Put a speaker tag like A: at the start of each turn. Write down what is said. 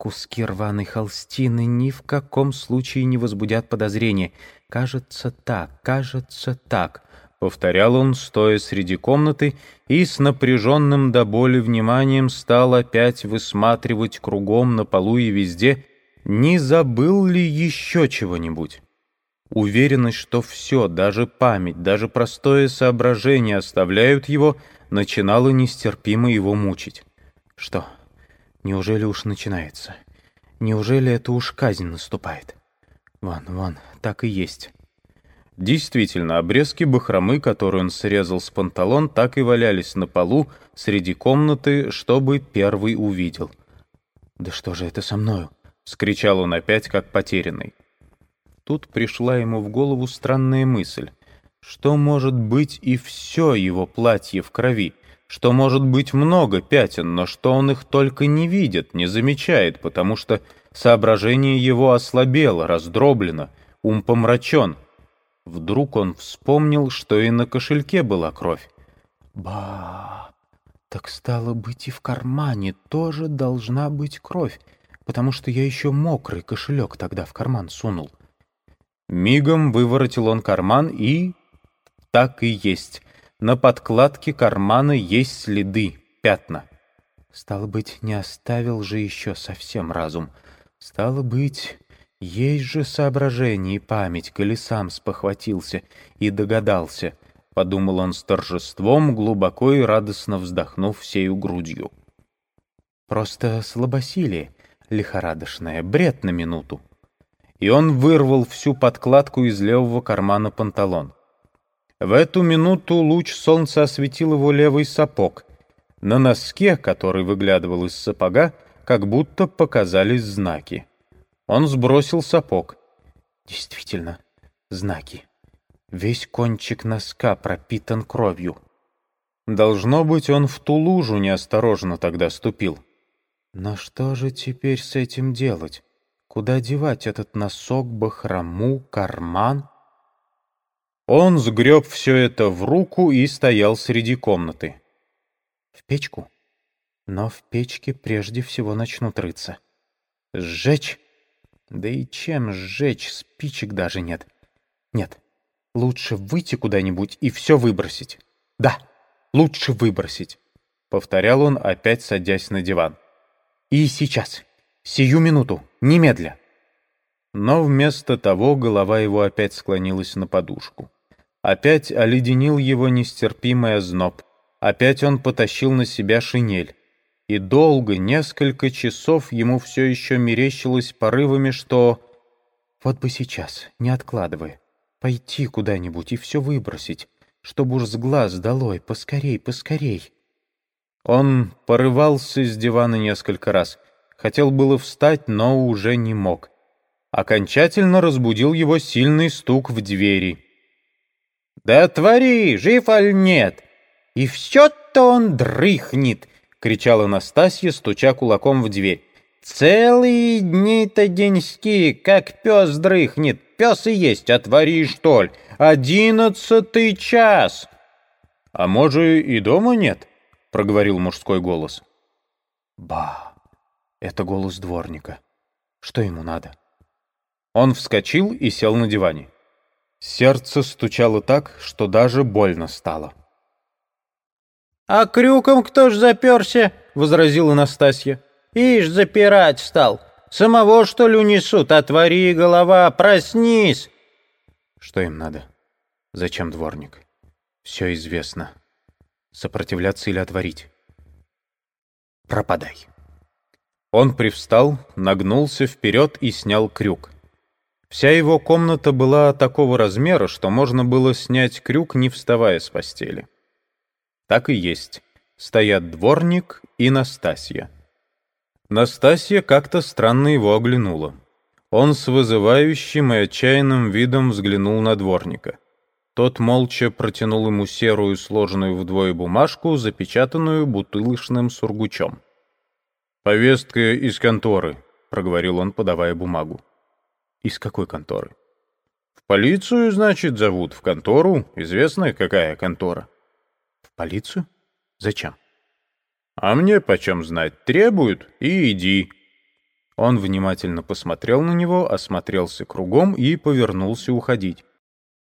A: Куски рваной холстины ни в каком случае не возбудят подозрения. Кажется так, кажется так. Повторял он, стоя среди комнаты, и с напряженным до боли вниманием стал опять высматривать кругом на полу и везде, не забыл ли еще чего-нибудь. Уверенность, что все, даже память, даже простое соображение оставляют его, начинала нестерпимо его мучить. Что, неужели уж начинается? Неужели это уж казнь наступает? Вон, вон, так и есть. Действительно, обрезки бахромы, которые он срезал с панталон, так и валялись на полу среди комнаты, чтобы первый увидел. «Да что же это со мною?» — скричал он опять, как потерянный. Тут пришла ему в голову странная мысль. Что может быть и все его платье в крови? Что может быть много пятен, но что он их только не видит, не замечает, потому что соображение его ослабело, раздроблено, ум помрачен — Вдруг он вспомнил, что и на кошельке была кровь. «Ба! Так стало быть, и в кармане тоже должна быть кровь, потому что я еще мокрый кошелек тогда в карман сунул». Мигом выворотил он карман и... Так и есть. На подкладке кармана есть следы, пятна. Стало быть, не оставил же еще совсем разум. Стало быть, есть же соображение и память, коли сам спохватился и догадался, — подумал он с торжеством, глубоко и радостно вздохнув всею грудью. Просто слабосилие, лихорадочное, бред на минуту. И он вырвал всю подкладку из левого кармана панталон. В эту минуту луч солнца осветил его левый сапог. На носке, который выглядывал из сапога, как будто показались знаки. Он сбросил сапог. Действительно, знаки. Весь кончик носка пропитан кровью. Должно быть, он в ту лужу неосторожно тогда ступил. Но что же теперь с этим делать? Куда девать этот носок, бахрому, карман? Он сгреб все это в руку и стоял среди комнаты. В печку? Но в печке прежде всего начнут рыться. Сжечь? Да и чем сжечь, спичек даже нет. Нет, лучше выйти куда-нибудь и все выбросить. Да, лучше выбросить. Повторял он, опять садясь на диван. И сейчас, сию минуту, немедля. Но вместо того голова его опять склонилась на подушку. Опять оледенил его нестерпимый озноб. Опять он потащил на себя шинель и долго, несколько часов ему все еще мерещилось порывами, что «Вот бы сейчас, не откладывая, пойти куда-нибудь и все выбросить, чтобы уж с глаз долой, поскорей, поскорей». Он порывался с дивана несколько раз, хотел было встать, но уже не мог. Окончательно разбудил его сильный стук в двери. «Да твори, жив аль нет? И все-то он дрыхнет!» — кричала Настасья, стуча кулаком в дверь. «Целые дни-то деньски, как пес дрыхнет. Пес и есть, отвори, что ли. Одиннадцатый час!» «А может, и дома нет?» — проговорил мужской голос. «Ба! Это голос дворника. Что ему надо?» Он вскочил и сел на диване. Сердце стучало так, что даже больно стало.
B: «А крюком кто ж заперся?» — возразила Настасья. «Ишь, запирать стал. Самого, что ли, унесут? Отвори, голова, проснись!»
A: Что им надо? Зачем дворник? Все известно. Сопротивляться или отворить? Пропадай. Он привстал, нагнулся вперед и снял крюк. Вся его комната была такого размера, что можно было снять крюк, не вставая с постели. Так и есть. Стоят дворник и Настасья. Настасья как-то странно его оглянула. Он с вызывающим и отчаянным видом взглянул на дворника. Тот молча протянул ему серую, сложенную вдвое бумажку, запечатанную бутылочным сургучом. «Повестка из конторы», — проговорил он, подавая бумагу. «Из какой конторы?» «В полицию, значит, зовут, в контору. Известная какая контора?» Полицию? Зачем? А мне почем знать? Требуют и иди. Он внимательно посмотрел на него, осмотрелся кругом и повернулся уходить.